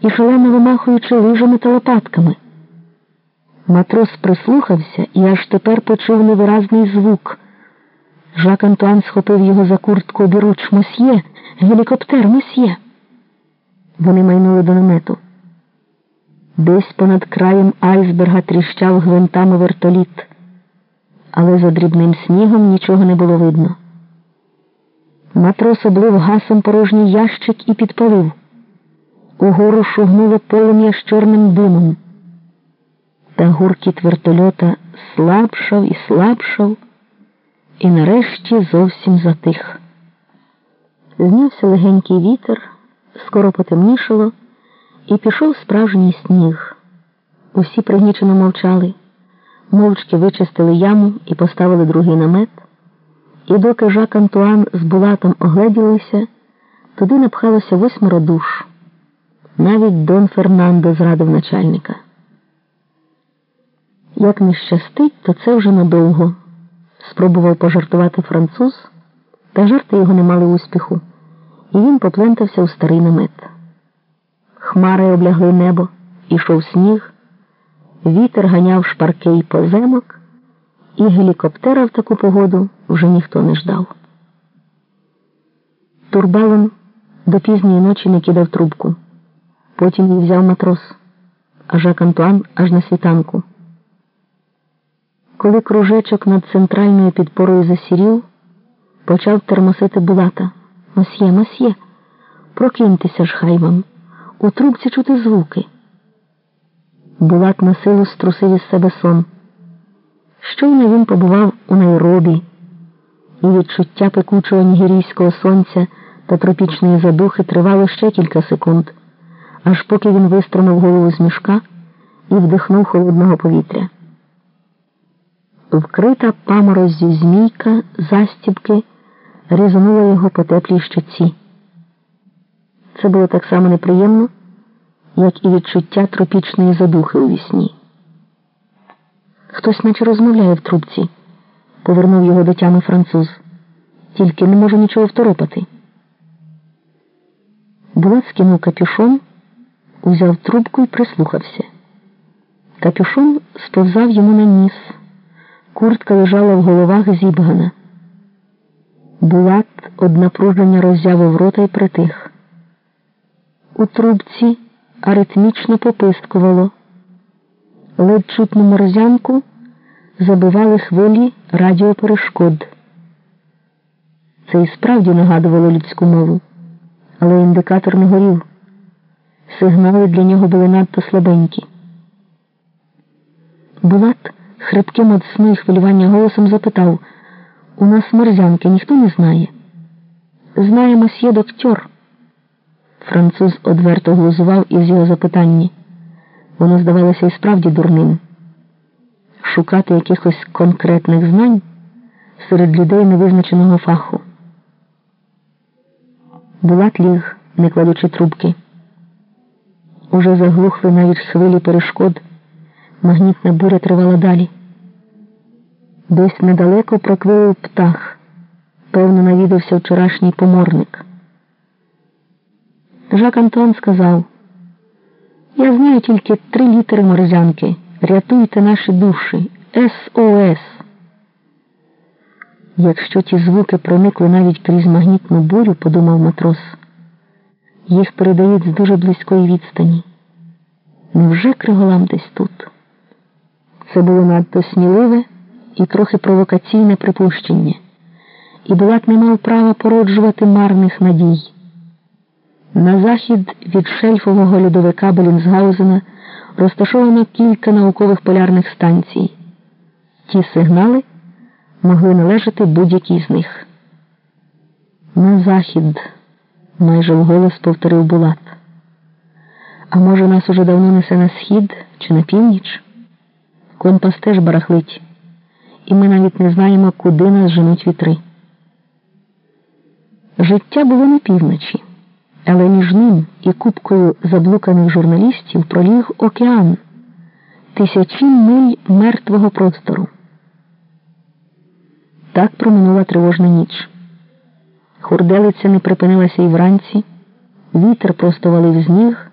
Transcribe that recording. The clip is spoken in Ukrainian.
і шалено вимахуючи лижами та лопатками. Матрос прислухався і аж тепер почув невиразний звук. Жак Антуан схопив його за куртку обіруч мосьє, гелікоптер мосьє. Вони майнули до намету. Десь понад краєм айсберга тріщав гвинтами вертоліт, але за дрібним снігом нічого не було видно. Матрос облив гасом порожній ящик і підпалив. Угору шугнуло полум'я з чорним димом. Та гуркіт вертольота слабшав і слабшав, і нарешті зовсім затих. Знявся легенький вітер, скоро потемнішало, і пішов справжній сніг. Усі пригнічено мовчали, мовчки вичистили яму і поставили другий намет. І доки Жак Антуан з Булатом огледілися, туди напхалося восьмеро душ. Навіть Дон Фернандо зрадив начальника. Як не щастить, то це вже надовго, спробував пожартувати француз, та жарти його не мали успіху, і він поплентався у старий намет. Хмари облягли небо, ішов сніг, вітер ганяв шпаркий поземок, і гелікоптера в таку погоду вже ніхто не ждав. Турбалон до пізньої ночі не кидав трубку. Потім її взяв матрос, а Жак Антуан аж на світанку. Коли кружечок над центральною підпорою засірів, почав термосити булата. Мосьє, мосьє, прокиньтеся ж хай вам. У трубці чути звуки. Булат на силу струсив із себе сон. Щойно він побував у Найробі, і відчуття пекучого нігерійського сонця та тропічної задухи тривало ще кілька секунд, аж поки він вистромив голову з мішка і вдихнув холодного повітря. Вкрита памороззю змійка застібки різанула його по теплій щоці. Це було так само неприємно, як і відчуття тропічної задухи у вісні. Хтось наче розмовляє в трубці, повернув його до тями француз. Тільки не може нічого второпати. Булат скинув капюшон, узяв трубку і прислухався. Капюшон сповзав йому на ніс. Куртка лежала в головах зібгана. Булат од напруження роззявив рота й притих. У трубці аритмічно попискувало. Ледь чутну морзянку забивали хвилі радіоперешкод. Це і справді нагадувало людську мову, але індикатор не горів. Сигнали для нього були надто слабенькі. Булат хрипким від сну і хвилювання голосом запитав У нас морзянки ніхто не знає. Знає масьє доктор. Француз одверто глузував із його запитанні. Воно здавалося і справді дурним. Шукати якихось конкретних знань серед людей невизначеного фаху. Булат ліг, не кладучи трубки. Уже заглухли навіть хвилі перешкод. Магнітна буря тривала далі. Десь недалеко проквилив птах. Певно, навідався вчорашній поморник. Жак Антон сказав, я знаю тільки три літери морзянки. Рятуйте наші душі. СОС. Якщо ті звуки проникли навіть крізь магнітну бурю, подумав матрос, їх передають з дуже близької відстані. Невже Криголам десь тут? Це було надто сміливе і трохи провокаційне припущення, і Булат не мав права породжувати марних надій. На захід від шельфового льодовика Белінсгаузена розташовано кілька наукових полярних станцій. Ті сигнали могли належати будь-якій з них. На захід, майже вголос повторив Булат. А може, нас уже давно несе на схід чи на північ? Компас теж барахлить, і ми навіть не знаємо, куди нас женуть вітри. Життя було на півночі, але між ним і купкою заблуканих журналістів проліг океан, тисячі миль мертвого простору. Так проминула тривожна ніч. Хурделиця не припинилася і вранці, вітер просто валив з ніг.